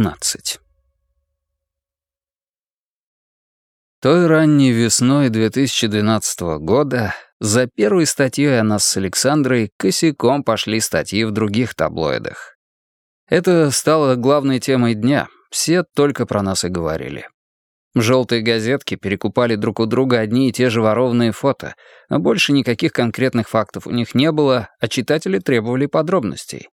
19. Той ранней весной 2012 года за первой статьей о нас с Александрой косяком пошли статьи в других таблоидах. Это стало главной темой дня, все только про нас и говорили. Желтые газетки перекупали друг у друга одни и те же ворованные фото, но больше никаких конкретных фактов у них не было, а читатели требовали подробностей.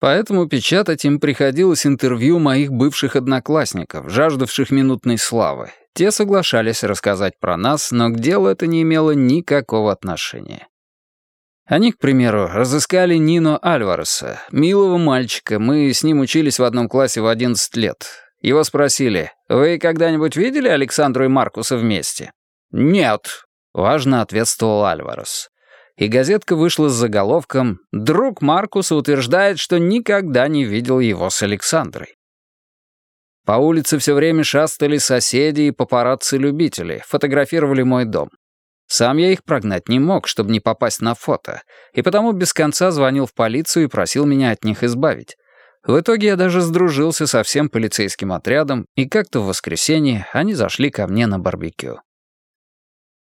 Поэтому печатать им приходилось интервью моих бывших одноклассников, жаждавших минутной славы. Те соглашались рассказать про нас, но к делу это не имело никакого отношения. Они, к примеру, разыскали Нино Альвареса, милого мальчика, мы с ним учились в одном классе в 11 лет. Его спросили, «Вы когда-нибудь видели Александру и Маркуса вместе?» «Нет», — важно ответствовал Альварес и газетка вышла с заголовком «Друг Маркуса утверждает, что никогда не видел его с Александрой». По улице все время шастали соседи и папарацци-любители, фотографировали мой дом. Сам я их прогнать не мог, чтобы не попасть на фото, и потому без конца звонил в полицию и просил меня от них избавить. В итоге я даже сдружился со всем полицейским отрядом, и как-то в воскресенье они зашли ко мне на барбекю.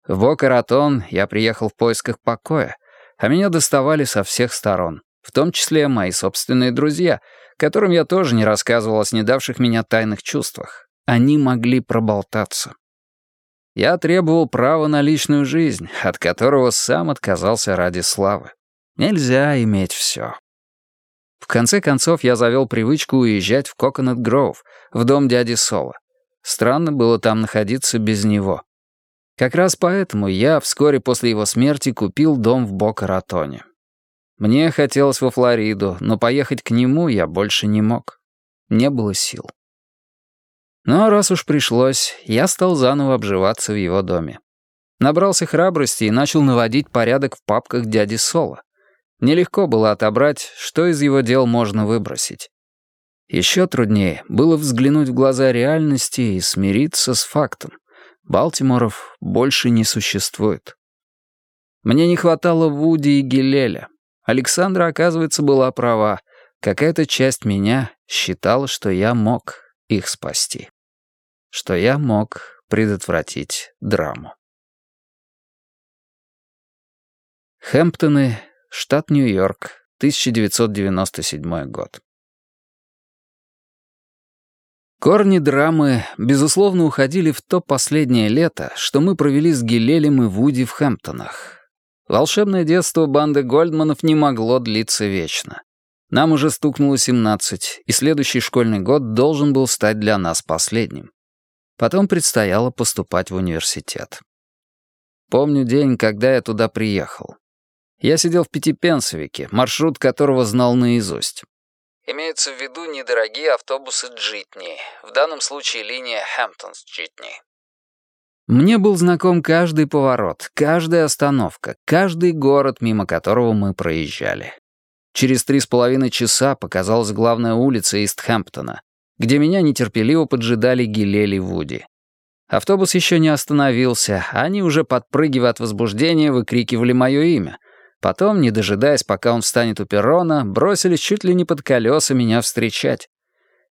В Бока-Ратон я приехал в поисках покоя, а меня доставали со всех сторон, в том числе мои собственные друзья, которым я тоже не рассказывал о снедавших меня тайных чувствах. Они могли проболтаться. Я требовал права на личную жизнь, от которого сам отказался ради славы. Нельзя иметь все. В конце концов, я завел привычку уезжать в Коконат Гроув, в дом дяди Соло. Странно было там находиться без него. Как раз поэтому я вскоре после его смерти купил дом в Бока-Ратоне. Мне хотелось во Флориду, но поехать к нему я больше не мог. Не было сил. Но раз уж пришлось, я стал заново обживаться в его доме. Набрался храбрости и начал наводить порядок в папках дяди Соло. Нелегко было отобрать, что из его дел можно выбросить. Еще труднее было взглянуть в глаза реальности и смириться с фактом. Балтиморов больше не существует. Мне не хватало Вуди и Гилеля. Александра, оказывается, была права. Какая-то часть меня считала, что я мог их спасти. Что я мог предотвратить драму. Хэмптоны, штат Нью-Йорк, 1997 год. Корни драмы, безусловно, уходили в то последнее лето, что мы провели с Гилелем и Вуди в Хэмптонах. Волшебное детство банды Гольдманов не могло длиться вечно. Нам уже стукнуло 17, и следующий школьный год должен был стать для нас последним. Потом предстояло поступать в университет. Помню день, когда я туда приехал. Я сидел в Пятипенсовике, маршрут которого знал наизусть. Имеются в виду недорогие автобусы Джитни, в данном случае линия Хэмптонс-Джитни. Мне был знаком каждый поворот, каждая остановка, каждый город, мимо которого мы проезжали. Через три с половиной часа показалась главная улица Истхэмптона, где меня нетерпеливо поджидали Гилели Вуди. Автобус еще не остановился, они уже, подпрыгивая от возбуждения, выкрикивали мое имя — Потом, не дожидаясь, пока он встанет у перрона, бросились чуть ли не под колеса меня встречать.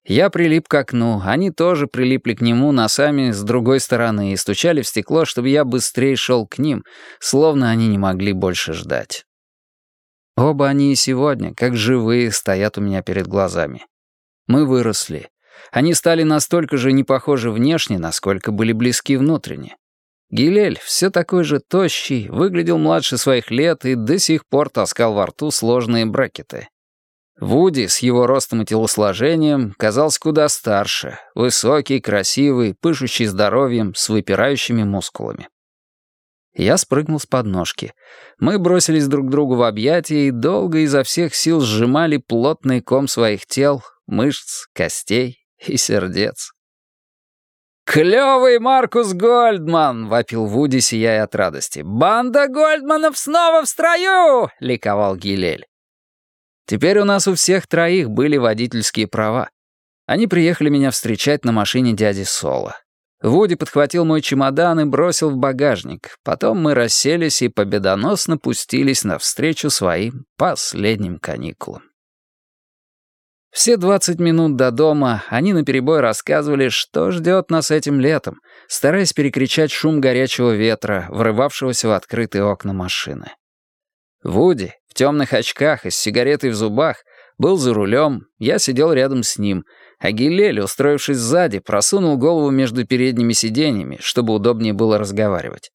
Я прилип к окну, они тоже прилипли к нему носами с другой стороны и стучали в стекло, чтобы я быстрее шел к ним, словно они не могли больше ждать. Оба они и сегодня, как живые, стоят у меня перед глазами. Мы выросли. Они стали настолько же не похожи внешне, насколько были близки внутренне. Гилель, все такой же тощий, выглядел младше своих лет и до сих пор таскал во рту сложные брекеты. Вуди с его ростом и телосложением казался куда старше, высокий, красивый, пышущий здоровьем, с выпирающими мускулами. Я спрыгнул с подножки. Мы бросились друг другу в объятия и долго изо всех сил сжимали плотный ком своих тел, мышц, костей и сердец. «Клёвый Маркус Гольдман!» — вопил Вуди, сияя от радости. «Банда Гольдманов снова в строю!» — ликовал Гилель. Теперь у нас у всех троих были водительские права. Они приехали меня встречать на машине дяди Соло. Вуди подхватил мой чемодан и бросил в багажник. Потом мы расселись и победоносно пустились навстречу своим последним каникулам. Все 20 минут до дома они наперебой рассказывали, что ждет нас этим летом, стараясь перекричать шум горячего ветра, врывавшегося в открытые окна машины. Вуди, в темных очках и с сигаретой в зубах, был за рулем, я сидел рядом с ним, а Гилель, устроившись сзади, просунул голову между передними сиденьями, чтобы удобнее было разговаривать.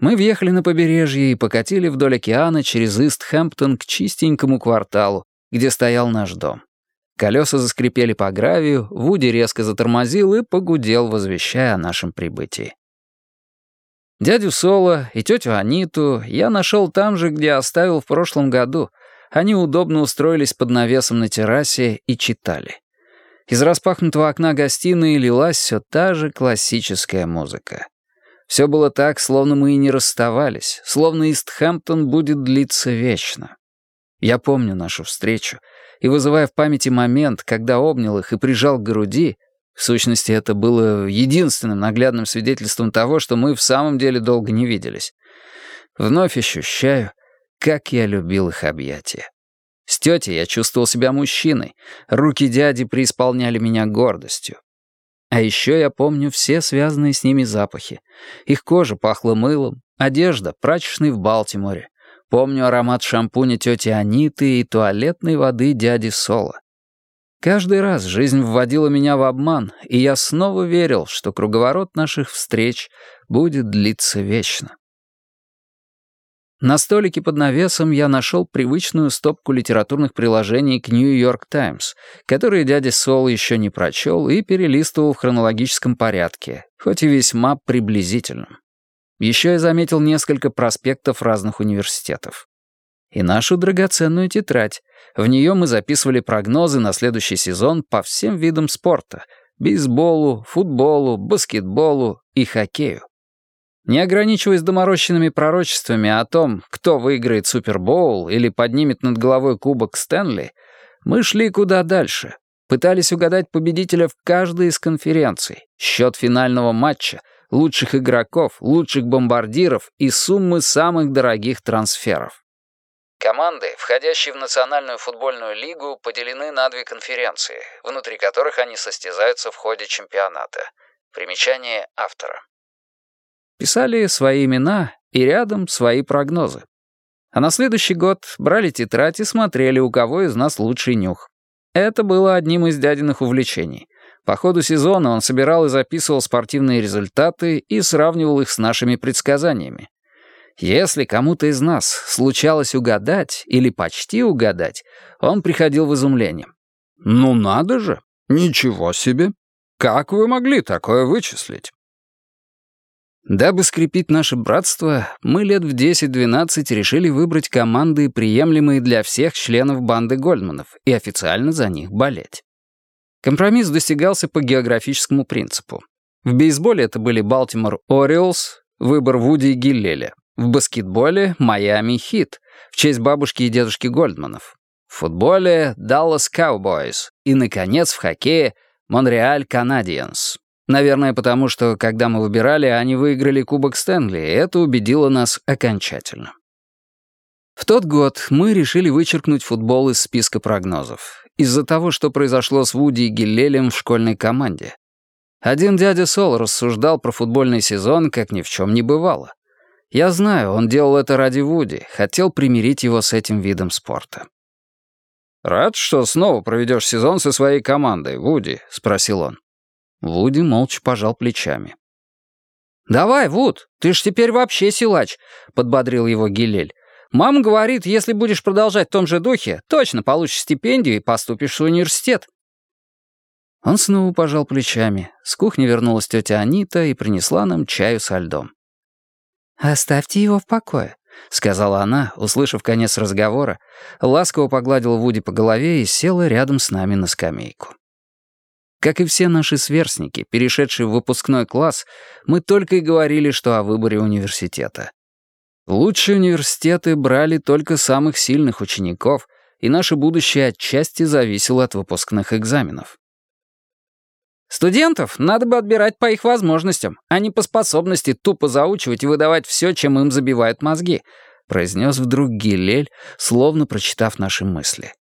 Мы въехали на побережье и покатили вдоль океана через Ист-Хэмптон к чистенькому кварталу, где стоял наш дом. Колеса заскрипели по гравию, Вуди резко затормозил и погудел, возвещая о нашем прибытии. Дядю Соло и тетю Аниту я нашел там же, где оставил в прошлом году. Они удобно устроились под навесом на террасе и читали. Из распахнутого окна гостиной лилась все та же классическая музыка. Все было так, словно мы и не расставались, словно Истхэмптон будет длиться вечно. Я помню нашу встречу, и, вызывая в памяти момент, когда обнял их и прижал к груди, в сущности, это было единственным наглядным свидетельством того, что мы в самом деле долго не виделись. Вновь ощущаю, как я любил их объятия. С тетей я чувствовал себя мужчиной, руки дяди преисполняли меня гордостью. А еще я помню все связанные с ними запахи. Их кожа пахла мылом, одежда — прачечной в Балтиморе. Помню аромат шампуня тети Аниты и туалетной воды дяди Соло. Каждый раз жизнь вводила меня в обман, и я снова верил, что круговорот наших встреч будет длиться вечно. На столике под навесом я нашел привычную стопку литературных приложений к «Нью-Йорк Таймс», которые дядя Сол еще не прочел и перелистывал в хронологическом порядке, хоть и весьма приблизительном. Еще я заметил несколько проспектов разных университетов. И нашу драгоценную тетрадь, в нее мы записывали прогнозы на следующий сезон по всем видам спорта — бейсболу, футболу, баскетболу и хоккею. Не ограничиваясь доморощенными пророчествами о том, кто выиграет Супербоул или поднимет над головой кубок Стэнли, мы шли куда дальше. Пытались угадать победителя в каждой из конференций, счет финального матча, лучших игроков, лучших бомбардиров и суммы самых дорогих трансферов. Команды, входящие в Национальную футбольную лигу, поделены на две конференции, внутри которых они состязаются в ходе чемпионата. Примечание автора. Писали свои имена и рядом свои прогнозы. А на следующий год брали тетрадь и смотрели, у кого из нас лучший нюх. Это было одним из дядиных увлечений. По ходу сезона он собирал и записывал спортивные результаты и сравнивал их с нашими предсказаниями. Если кому-то из нас случалось угадать или почти угадать, он приходил в изумление. «Ну надо же! Ничего себе! Как вы могли такое вычислить?» Дабы скрепить наше братство, мы лет в 10-12 решили выбрать команды, приемлемые для всех членов банды Гольдманов, и официально за них болеть. Компромисс достигался по географическому принципу. В бейсболе это были Балтимор Ориолс, выбор Вуди и Гиллеля. В баскетболе — Майами Хит, в честь бабушки и дедушки Гольдманов. В футболе — Даллас Cowboys. И, наконец, в хоккее — Монреаль Канадиенс. Наверное, потому что, когда мы выбирали, они выиграли Кубок Стэнли, и это убедило нас окончательно. В тот год мы решили вычеркнуть футбол из списка прогнозов. Из-за того, что произошло с Вуди и Гиллелем в школьной команде. Один дядя Сол рассуждал про футбольный сезон, как ни в чем не бывало. Я знаю, он делал это ради Вуди, хотел примирить его с этим видом спорта. «Рад, что снова проведешь сезон со своей командой, Вуди?» — спросил он. Вуди молча пожал плечами. «Давай, Вуд, ты ж теперь вообще силач», — подбодрил его Гилель. «Мама говорит, если будешь продолжать в том же духе, точно получишь стипендию и поступишь в университет». Он снова пожал плечами. С кухни вернулась тетя Анита и принесла нам чаю со льдом. «Оставьте его в покое», — сказала она, услышав конец разговора, ласково погладила Вуди по голове и села рядом с нами на скамейку. Как и все наши сверстники, перешедшие в выпускной класс, мы только и говорили, что о выборе университета. Лучшие университеты брали только самых сильных учеников, и наше будущее отчасти зависело от выпускных экзаменов. Студентов надо бы отбирать по их возможностям, а не по способности тупо заучивать и выдавать все, чем им забивают мозги», произнес вдруг Гилель, словно прочитав наши мысли.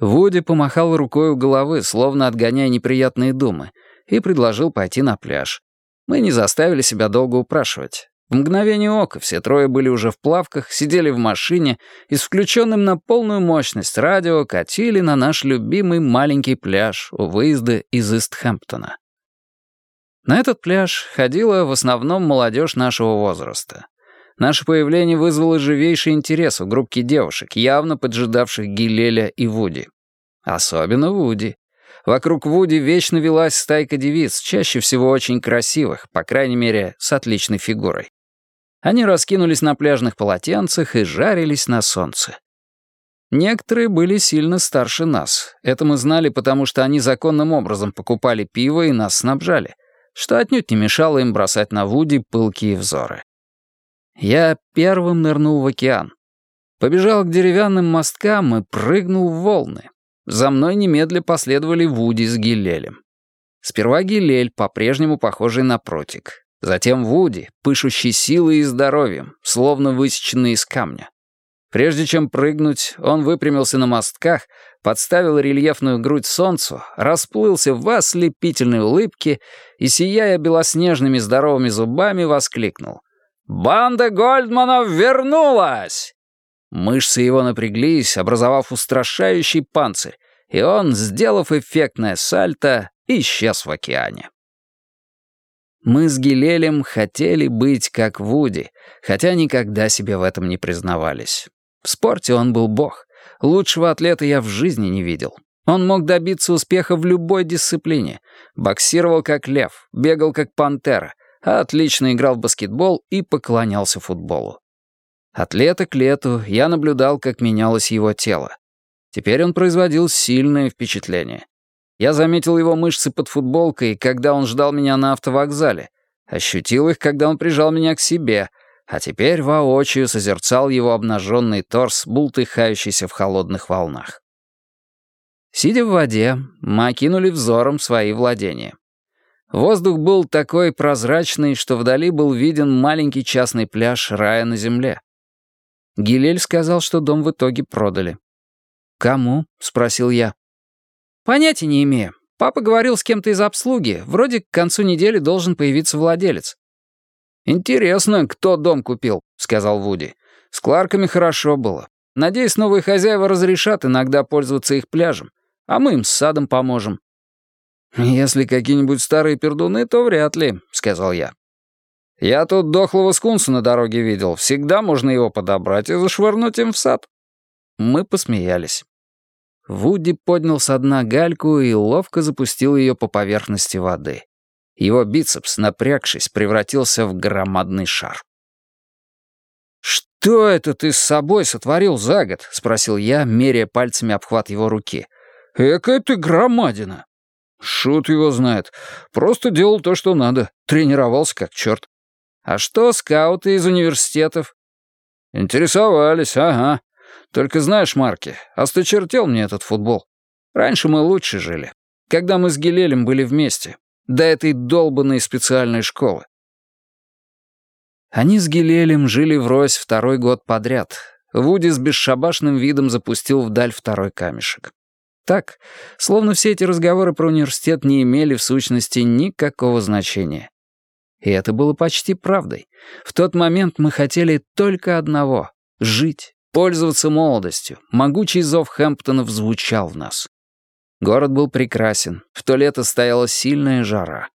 Вуди помахал рукой у головы, словно отгоняя неприятные думы, и предложил пойти на пляж. Мы не заставили себя долго упрашивать. В мгновение ока все трое были уже в плавках, сидели в машине и с включенным на полную мощность радио катили на наш любимый маленький пляж у выезда из Истхэмптона. На этот пляж ходила в основном молодежь нашего возраста. Наше появление вызвало живейший интерес у группки девушек, явно поджидавших Гилеля и Вуди. Особенно Вуди. Вокруг Вуди вечно велась стайка девиц, чаще всего очень красивых, по крайней мере, с отличной фигурой. Они раскинулись на пляжных полотенцах и жарились на солнце. Некоторые были сильно старше нас. Это мы знали, потому что они законным образом покупали пиво и нас снабжали, что отнюдь не мешало им бросать на Вуди пылкие взоры. Я первым нырнул в океан. Побежал к деревянным мосткам и прыгнул в волны. За мной немедля последовали Вуди с Гилелем. Сперва Гилель, по-прежнему похожий на протик. Затем Вуди, пышущий силой и здоровьем, словно высеченный из камня. Прежде чем прыгнуть, он выпрямился на мостках, подставил рельефную грудь солнцу, расплылся в ослепительной улыбке и, сияя белоснежными здоровыми зубами, воскликнул. «Банда Гольдманов вернулась!» Мышцы его напряглись, образовав устрашающий панцирь, и он, сделав эффектное сальто, исчез в океане. Мы с Гилелем хотели быть как Вуди, хотя никогда себе в этом не признавались. В спорте он был бог. Лучшего атлета я в жизни не видел. Он мог добиться успеха в любой дисциплине. Боксировал как лев, бегал как пантера, отлично играл в баскетбол и поклонялся футболу. От лета к лету я наблюдал, как менялось его тело. Теперь он производил сильное впечатление. Я заметил его мышцы под футболкой, когда он ждал меня на автовокзале. Ощутил их, когда он прижал меня к себе, а теперь воочию созерцал его обнаженный торс, бултыхающийся в холодных волнах. Сидя в воде, мы окинули взором свои владения. Воздух был такой прозрачный, что вдали был виден маленький частный пляж рая на земле. Гилель сказал, что дом в итоге продали. «Кому?» — спросил я. «Понятия не имею. Папа говорил с кем-то из обслуги. Вроде к концу недели должен появиться владелец». «Интересно, кто дом купил», — сказал Вуди. «С Кларками хорошо было. Надеюсь, новые хозяева разрешат иногда пользоваться их пляжем, а мы им с садом поможем». «Если какие-нибудь старые пердуны, то вряд ли», — сказал я. «Я тут дохлого скунса на дороге видел. Всегда можно его подобрать и зашвырнуть им в сад». Мы посмеялись. Вуди поднял с дна гальку и ловко запустил ее по поверхности воды. Его бицепс, напрягшись, превратился в громадный шар. «Что это ты с собой сотворил за год?» — спросил я, меряя пальцами обхват его руки. «Экая ты громадина!» «Шут его знает. Просто делал то, что надо. Тренировался как черт». «А что скауты из университетов?» «Интересовались, ага. Только знаешь, Марки, осточертел мне этот футбол. Раньше мы лучше жили. Когда мы с Гилелем были вместе. До этой долбанной специальной школы. Они с Гилелем жили врозь второй год подряд. Вуди с бесшабашным видом запустил вдаль второй камешек. Так, словно все эти разговоры про университет не имели в сущности никакого значения. И это было почти правдой. В тот момент мы хотели только одного — жить. Пользоваться молодостью. Могучий зов Хэмптонов звучал в нас. Город был прекрасен. В то лето стояла сильная жара.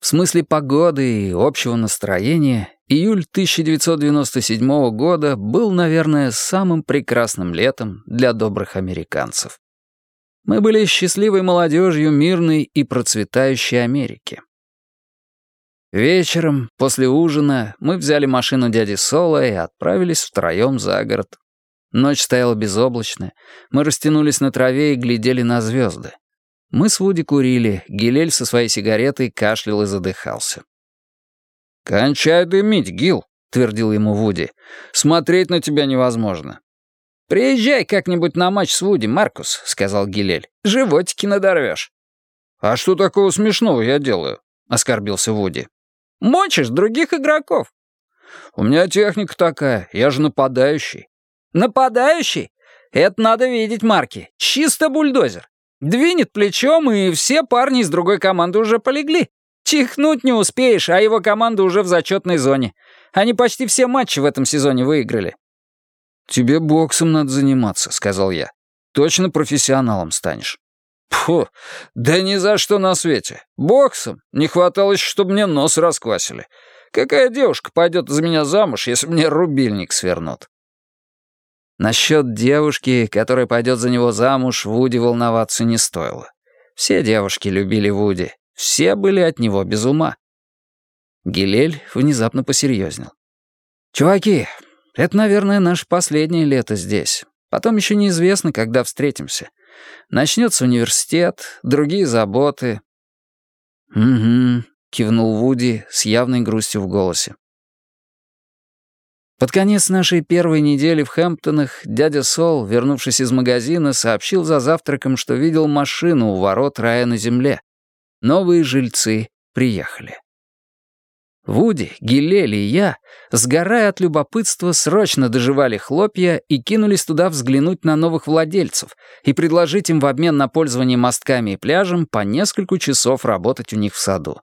В смысле погоды и общего настроения, июль 1997 года был, наверное, самым прекрасным летом для добрых американцев. Мы были счастливой молодежью мирной и процветающей Америки. Вечером, после ужина, мы взяли машину дяди Соло и отправились втроем за город. Ночь стояла безоблачная, мы растянулись на траве и глядели на звезды. Мы с Вуди курили, Гилель со своей сигаретой кашлял и задыхался. «Кончай дымить, Гил», — твердил ему Вуди. «Смотреть на тебя невозможно». «Приезжай как-нибудь на матч с Вуди, Маркус», — сказал Гилель. «Животики надорвешь». «А что такого смешного я делаю?» — оскорбился Вуди. «Мочишь других игроков». «У меня техника такая, я же нападающий». «Нападающий? Это надо видеть, Марки. Чисто бульдозер. Двинет плечом, и все парни из другой команды уже полегли. Чихнуть не успеешь, а его команда уже в зачетной зоне. Они почти все матчи в этом сезоне выиграли». «Тебе боксом надо заниматься», — сказал я. «Точно профессионалом станешь». Фу, да ни за что на свете. Боксом. Не хватало еще, чтобы мне нос расквасили. Какая девушка пойдет за меня замуж, если мне рубильник свернут? Насчет девушки, которая пойдет за него замуж, Вуди волноваться не стоило. Все девушки любили Вуди. Все были от него без ума. Гилель внезапно посерьезнел. «Чуваки, это, наверное, наше последнее лето здесь. Потом еще неизвестно, когда встретимся. Начнется университет, другие заботы». «Угу», — кивнул Вуди с явной грустью в голосе. Под конец нашей первой недели в Хэмптонах дядя Сол, вернувшись из магазина, сообщил за завтраком, что видел машину у ворот рая на земле. Новые жильцы приехали. Вуди, Гилель и я, сгорая от любопытства, срочно доживали хлопья и кинулись туда взглянуть на новых владельцев и предложить им в обмен на пользование мостками и пляжем по несколько часов работать у них в саду.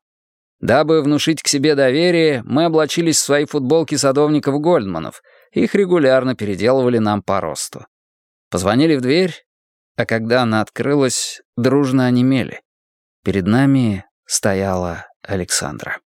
Дабы внушить к себе доверие, мы облачились в свои футболки садовников Гольдманов, их регулярно переделывали нам по росту. Позвонили в дверь, а когда она открылась, дружно онемели. Перед нами стояла Александра.